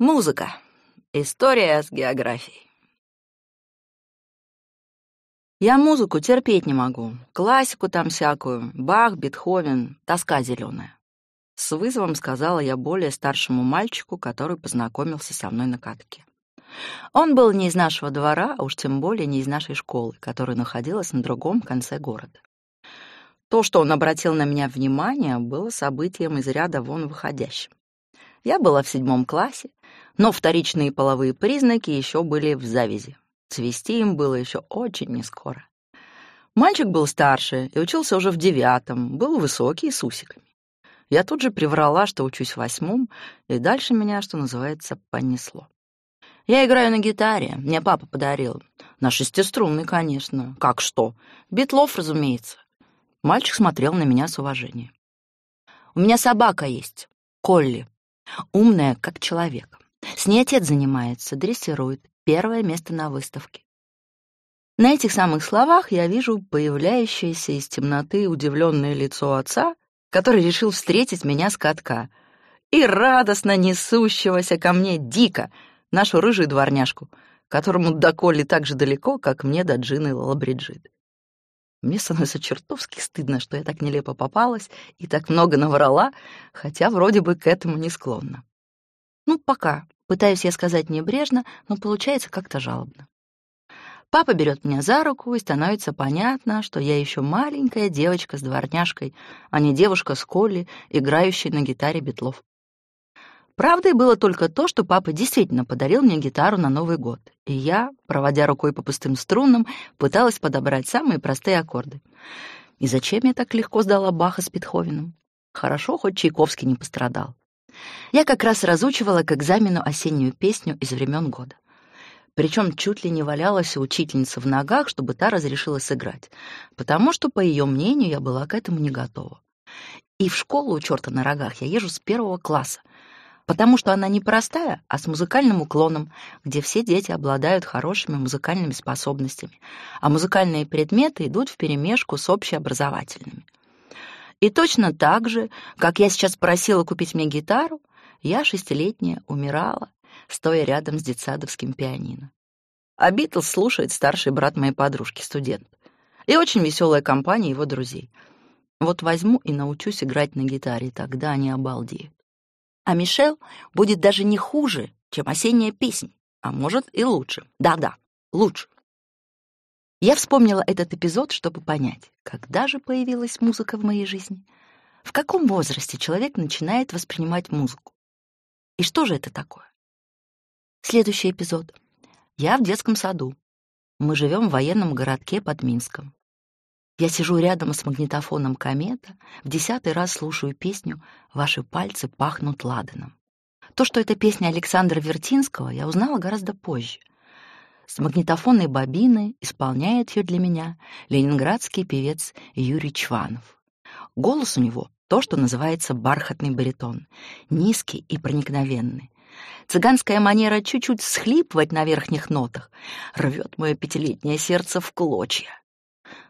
Музыка. История с географией. Я музыку терпеть не могу. Классику там всякую. Бах, Бетховен, тоска зеленая. С вызовом сказала я более старшему мальчику, который познакомился со мной на катке. Он был не из нашего двора, а уж тем более не из нашей школы, которая находилась на другом конце города. То, что он обратил на меня внимание, было событием из ряда вон выходящим. Я была в седьмом классе, но вторичные половые признаки еще были в завязи. Цвести им было еще очень нескоро. Мальчик был старше и учился уже в девятом, был высокий с усиками. Я тут же приврала, что учусь в восьмом, и дальше меня, что называется, понесло. Я играю на гитаре, мне папа подарил. На шестиструнный, конечно. Как что? Битлов, разумеется. Мальчик смотрел на меня с уважением. У меня собака есть, Колли. Умная, как человек. С ней отец занимается, дрессирует. Первое место на выставке. На этих самых словах я вижу появляющееся из темноты удивленное лицо отца, который решил встретить меня с катка, и радостно несущегося ко мне дико, нашу рыжую дворняжку, которому до Колли так же далеко, как мне до Джины Лабриджит. Мне становится чертовски стыдно, что я так нелепо попалась и так много наврала, хотя вроде бы к этому не склонна. Ну, пока. Пытаюсь я сказать небрежно, но получается как-то жалобно. Папа берет меня за руку, и становится понятно, что я еще маленькая девочка с дворняжкой, а не девушка с Колли, играющая на гитаре Бетлов. Правдой было только то, что папа действительно подарил мне гитару на Новый год, и я, проводя рукой по пустым струнам, пыталась подобрать самые простые аккорды. И зачем я так легко сдала Баха с Бетховеном? Хорошо, хоть Чайковский не пострадал. Я как раз разучивала к экзамену осеннюю песню из времен года. Причем чуть ли не валялась у учительницы в ногах, чтобы та разрешила сыграть, потому что, по ее мнению, я была к этому не готова. И в школу у черта на рогах я езжу с первого класса, потому что она не простая, а с музыкальным уклоном, где все дети обладают хорошими музыкальными способностями, а музыкальные предметы идут вперемешку с общеобразовательными. И точно так же, как я сейчас просила купить мне гитару, я шестилетняя умирала, стоя рядом с детсадовским пианино. А Битлз слушает старший брат моей подружки, студент. И очень веселая компания его друзей. Вот возьму и научусь играть на гитаре, тогда они обалдеют. А Мишел будет даже не хуже, чем осенняя песня, а может и лучше. Да-да, лучше. Я вспомнила этот эпизод, чтобы понять, когда же появилась музыка в моей жизни, в каком возрасте человек начинает воспринимать музыку. И что же это такое? Следующий эпизод. Я в детском саду. Мы живем в военном городке под Минском. Я сижу рядом с магнитофоном «Комета», в десятый раз слушаю песню «Ваши пальцы пахнут ладаном». То, что это песня Александра Вертинского, я узнала гораздо позже. С магнитофонной бобины исполняет ее для меня ленинградский певец Юрий Чванов. Голос у него то, что называется бархатный баритон, низкий и проникновенный. Цыганская манера чуть-чуть схлипывать на верхних нотах рвет мое пятилетнее сердце в клочья.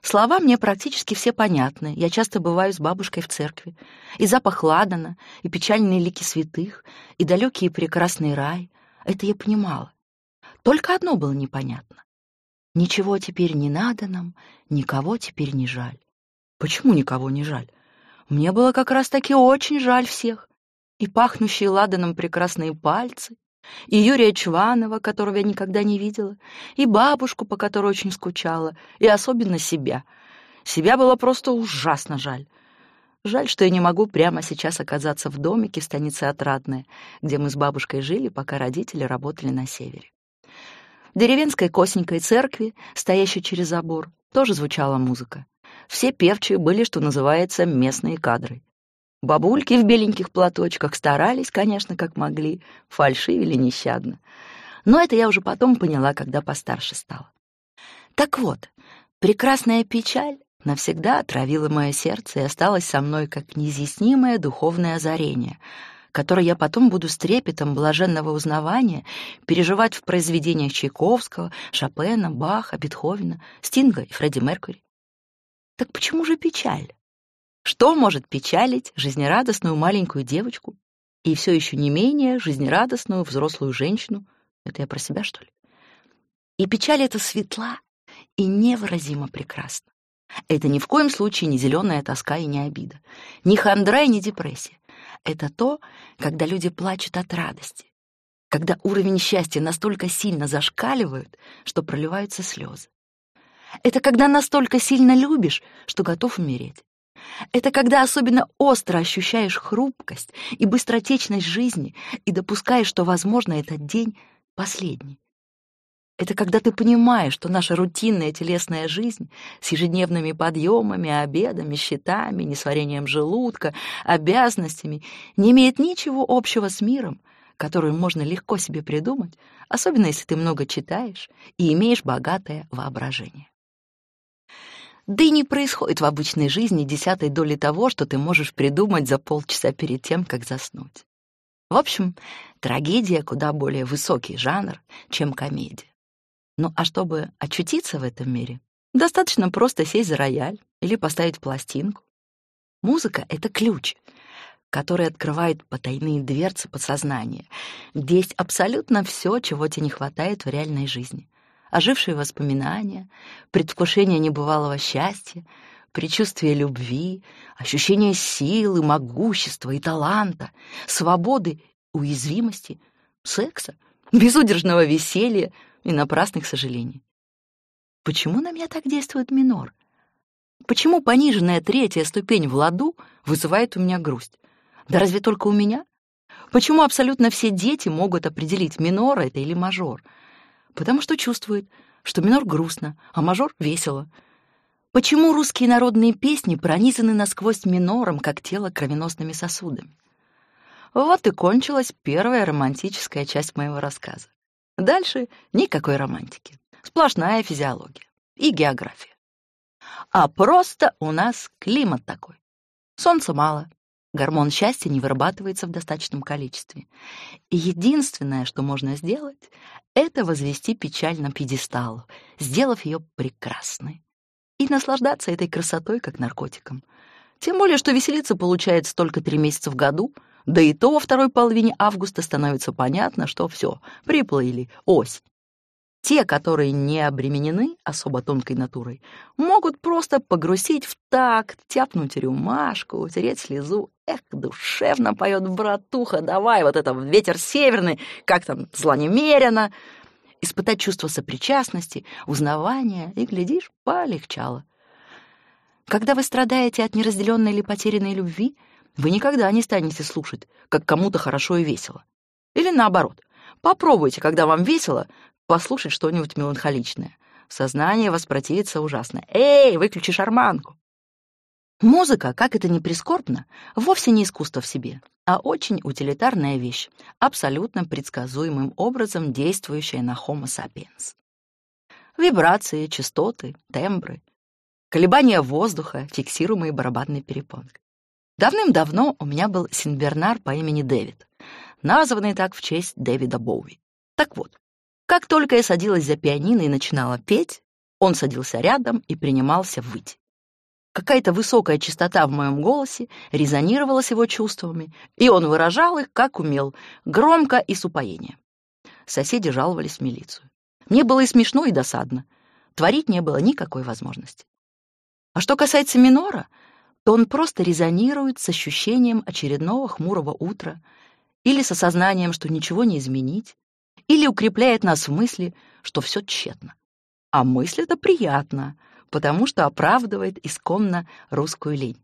Слова мне практически все понятны. Я часто бываю с бабушкой в церкви. И запах ладана, и печальные лики святых, и далекий и прекрасный рай. Это я понимала. Только одно было непонятно. Ничего теперь не надо нам, никого теперь не жаль. Почему никого не жаль? Мне было как раз-таки очень жаль всех. И пахнущие ладаном прекрасные пальцы, и Юрия Чванова, которого я никогда не видела, и бабушку, по которой очень скучала, и особенно себя. Себя было просто ужасно жаль. Жаль, что я не могу прямо сейчас оказаться в домике станице Отрадная, где мы с бабушкой жили, пока родители работали на севере. В деревенской косенькой церкви, стоящей через забор, тоже звучала музыка. Все певчие были, что называется, местные кадры. Бабульки в беленьких платочках старались, конечно, как могли, фальшивили нещадно. Но это я уже потом поняла, когда постарше стала. Так вот, прекрасная печаль навсегда отравила мое сердце и осталась со мной как неизъяснимое духовное озарение, которое я потом буду с трепетом блаженного узнавания переживать в произведениях Чайковского, Шопена, Баха, Бетховена, Стинга и Фредди Меркьюри. Так почему же печаль? Что может печалить жизнерадостную маленькую девочку, и все еще не менее жизнерадостную взрослую женщину. Это я про себя, что ли? И печаль эта светла и невыразимо прекрасна. Это ни в коем случае не зеленая тоска и не обида, ни хандра и не депрессия. Это то, когда люди плачут от радости, когда уровень счастья настолько сильно зашкаливает, что проливаются слезы. Это когда настолько сильно любишь, что готов умереть. Это когда особенно остро ощущаешь хрупкость и быстротечность жизни и допускаешь, что, возможно, этот день последний. Это когда ты понимаешь, что наша рутинная телесная жизнь с ежедневными подъемами, обедами, счетами, несварением желудка, обязанностями не имеет ничего общего с миром, который можно легко себе придумать, особенно если ты много читаешь и имеешь богатое воображение. Да и не происходит в обычной жизни десятой доли того, что ты можешь придумать за полчаса перед тем, как заснуть. В общем, трагедия куда более высокий жанр, чем комедия. Ну а чтобы очутиться в этом мире, достаточно просто сесть за рояль или поставить пластинку. Музыка — это ключ, который открывает потайные дверцы подсознания, где есть абсолютно все, чего тебе не хватает в реальной жизни. Ожившие воспоминания, предвкушение небывалого счастья, предчувствие любви, ощущение силы, могущества и таланта, свободы, уязвимости, секса, безудержного веселья — и напрасных сожалений. Почему на меня так действует минор? Почему пониженная третья ступень в ладу вызывает у меня грусть? Да разве только у меня? Почему абсолютно все дети могут определить, минор это или мажор? Потому что чувствуют, что минор грустно, а мажор весело. Почему русские народные песни пронизаны насквозь минором, как тело кровеносными сосудами? Вот и кончилась первая романтическая часть моего рассказа. Дальше никакой романтики. Сплошная физиология и география. А просто у нас климат такой. Солнца мало, гормон счастья не вырабатывается в достаточном количестве. И единственное, что можно сделать, это возвести печаль на пьедестал, сделав ее прекрасной. И наслаждаться этой красотой, как наркотиком. Тем более, что веселиться получается только три месяца в году — да и то во второй половине августа становится понятно, что все, приплыли, ось. Те, которые не обременены особо тонкой натурой, могут просто погрузить в такт, тяпнуть рюмашку, утереть слезу. Эх, душевно поет братуха, давай вот это ветер северный, как там, зла немерено. Испытать чувство сопричастности, узнавания, и, глядишь, полегчало. Когда вы страдаете от неразделенной или потерянной любви — вы никогда не станете слушать, как кому-то хорошо и весело. Или наоборот, попробуйте, когда вам весело, послушать что-нибудь меланхоличное. Сознание воспротивится ужасно. «Эй, выключи шарманку!» Музыка, как это ни прискорбно, вовсе не искусство в себе, а очень утилитарная вещь, абсолютно предсказуемым образом действующая на Homo sapiens. Вибрации, частоты, тембры, колебания воздуха, фиксируемые барабанной перепонкой. Давным-давно у меня был синбернар по имени Дэвид, названный так в честь Дэвида Боуи. Так вот, как только я садилась за пианино и начинала петь, он садился рядом и принимался выть. Какая-то высокая частота в моем голосе резонировала с его чувствами, и он выражал их, как умел, громко и с упоением. Соседи жаловались в милицию. Мне было и смешно, и досадно. Творить не было никакой возможности. А что касается минора, то он просто резонирует с ощущением очередного хмурого утра или с осознанием, что ничего не изменить, или укрепляет нас в мысли, что все тщетно. А мысль это приятно, потому что оправдывает исконно русскую лень.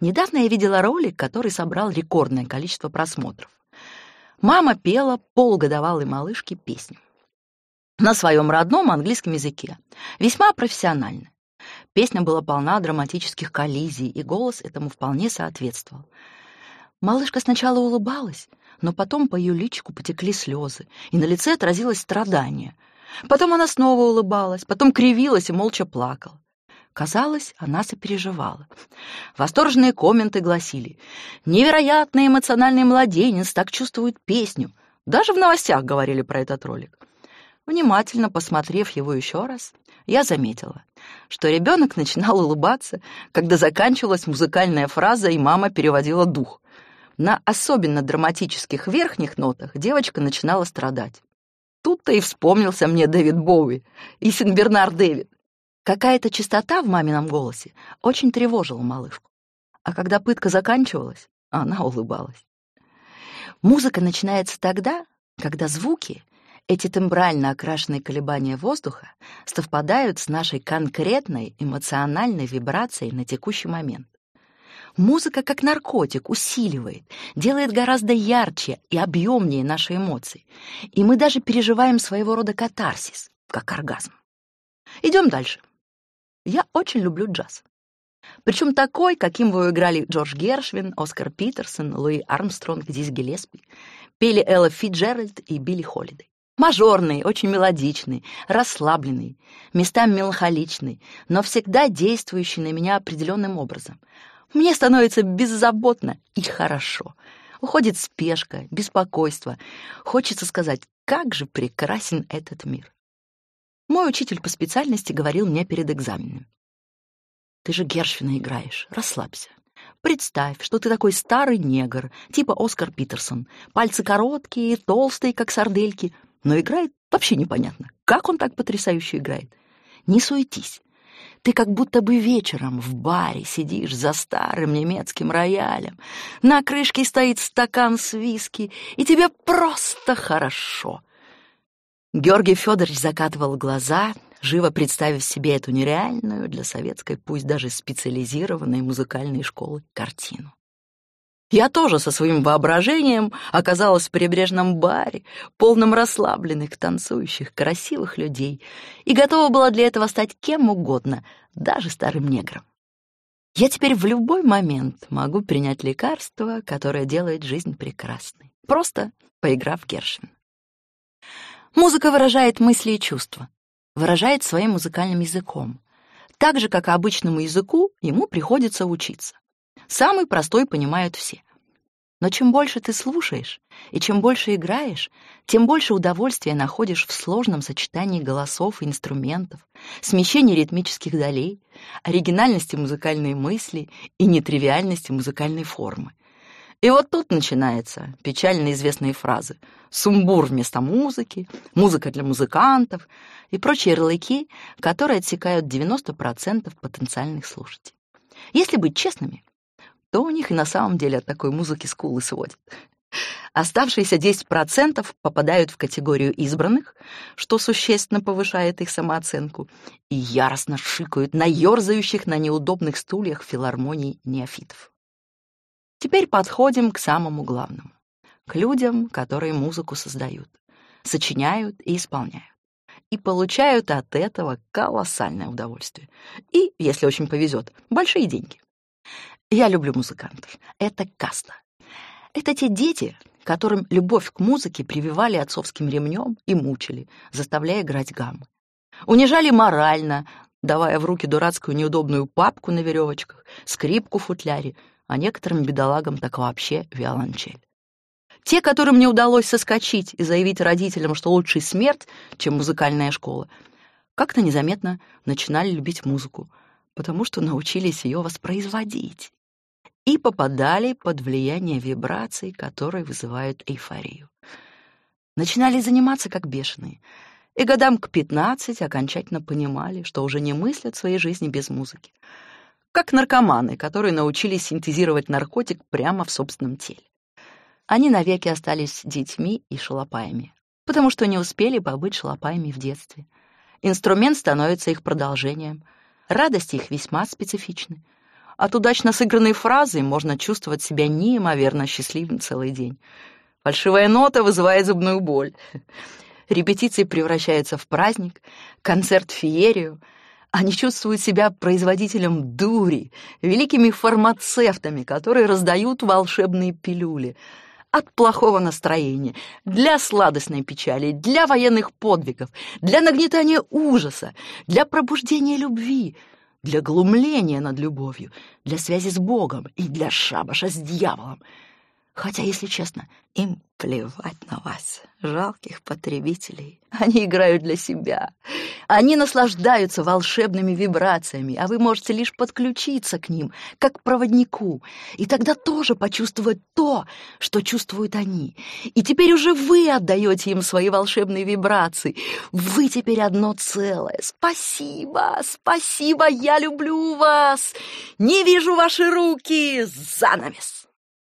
Недавно я видела ролик, который собрал рекордное количество просмотров. Мама пела полугодовалой малышке песню на своем родном английском языке, весьма профессионально. Песня была полна драматических коллизий, и голос этому вполне соответствовал. Малышка сначала улыбалась, но потом по ее личику потекли слезы, и на лице отразилось страдание. Потом она снова улыбалась, потом кривилась и молча плакала. Казалось, она сопереживала. Восторженные комменты гласили «Невероятный эмоциональный младенец так чувствует песню». Даже в новостях говорили про этот ролик. Внимательно посмотрев его еще раз, я заметила, что ребенок начинал улыбаться, когда заканчивалась музыкальная фраза, и мама переводила дух. На особенно драматических верхних нотах девочка начинала страдать. Тут-то и вспомнился мне Дэвид Боуи и Синбернар Дэвид. Какая-то чистота в мамином голосе очень тревожила малышку. А когда пытка заканчивалась, она улыбалась. Музыка начинается тогда, когда звуки, эти тембрально окрашенные колебания воздуха, совпадают с нашей конкретной эмоциональной вибрацией на текущий момент. Музыка, как наркотик, усиливает, делает гораздо ярче и объемнее наши эмоции. И мы даже переживаем своего рода катарсис, как оргазм. Идем дальше. Я очень люблю джаз. Причем такой, каким его играли Джордж Гершвин, Оскар Питерсон, Луи Армстронг, Диз Гиллеспи, пели Элла Фиджеральд и Билли Холидей. Мажорный, очень мелодичный, расслабленный, местами меланхоличный, но всегда действующий на меня определенным образом. Мне становится беззаботно и хорошо. Уходит спешка, беспокойство. Хочется сказать, как же прекрасен этот мир. Мой учитель по специальности говорил мне перед экзаменом. Ты же Гершвина играешь, расслабься. Представь, что ты такой старый негр, типа Оскар Питерсон. Пальцы короткие, толстые, как сардельки, но играет вообще непонятно. Как он так потрясающе играет? Не суетись. Ты как будто бы вечером в баре сидишь за старым немецким роялем. На крышке стоит стакан с виски, и тебе просто хорошо. Георгий Федорович закатывал глаза, живо представив себе эту нереальную для советской, пусть даже специализированной музыкальной школы, картину. Я тоже со своим воображением оказалась в прибрежном баре, полном расслабленных, танцующих, красивых людей, и готова была для этого стать кем угодно, даже старым негром. Я теперь в любой момент могу принять лекарство, которое делает жизнь прекрасной, просто поиграв Гершвин. Музыка выражает мысли и чувства, выражает своим музыкальным языком. Так же, как и обычному языку, ему приходится учиться. Самый простой понимают все. Но чем больше ты слушаешь и чем больше играешь, тем больше удовольствия находишь в сложном сочетании голосов и инструментов, смещении ритмических долей, оригинальности музыкальной мысли и нетривиальности музыкальной формы. И вот тут начинаются печально известные фразы «сумбур вместо музыки», «музыка для музыкантов» и прочие ярлыки, которые отсекают 90% потенциальных слушателей. Если быть честными, то у них и на самом деле от такой музыки скулы сводит. Оставшиеся 10% попадают в категорию избранных, что существенно повышает их самооценку, и яростно шикают на ерзающих на неудобных стульях филармоний неофитов. Теперь подходим к самому главному, к людям, которые музыку создают, сочиняют и исполняют, и получают от этого колоссальное удовольствие. И, если очень повезет, большие деньги. Я люблю музыкантов. Это каста. Это те дети, которым любовь к музыке прививали отцовским ремнем и мучили, заставляя играть гаммы. Унижали морально, давая в руки дурацкую неудобную папку на веревочках, скрипку в футляре, а некоторым бедолагам так вообще виолончель. Те, которым не удалось соскочить и заявить родителям, что лучше смерть, чем музыкальная школа, как-то незаметно начинали любить музыку, потому что научились ее воспроизводить и попадали под влияние вибраций, которые вызывают эйфорию. Начинали заниматься как бешеные, и годам к 15 окончательно понимали, что уже не мыслят своей жизни без музыки. Как наркоманы, которые научились синтезировать наркотик прямо в собственном теле. Они навеки остались детьми и шалопаями, потому что не успели побыть шалопаями в детстве. Инструмент становится их продолжением. Радости их весьма специфичны — от удачно сыгранной фразы можно чувствовать себя неимоверно счастливым целый день. Фальшивая нота вызывает зубную боль. Репетиции превращаются в праздник, концерт — феерию. Они чувствуют себя производителем дури, великими фармацевтами, которые раздают волшебные пилюли — от плохого настроения, для сладостной печали, для военных подвигов, для нагнетания ужаса, для пробуждения любви, для глумления над любовью, для связи с Богом и для шабаша с дьяволом. Хотя, если честно, им плевать на вас, жалких потребителей. Они играют для себя. Они наслаждаются волшебными вибрациями, а вы можете лишь подключиться к ним, как к проводнику, и тогда тоже почувствовать то, что чувствуют они. И теперь уже вы отдаете им свои волшебные вибрации. Вы теперь одно целое. Спасибо, спасибо, я люблю вас. Не вижу ваши руки. Занавес.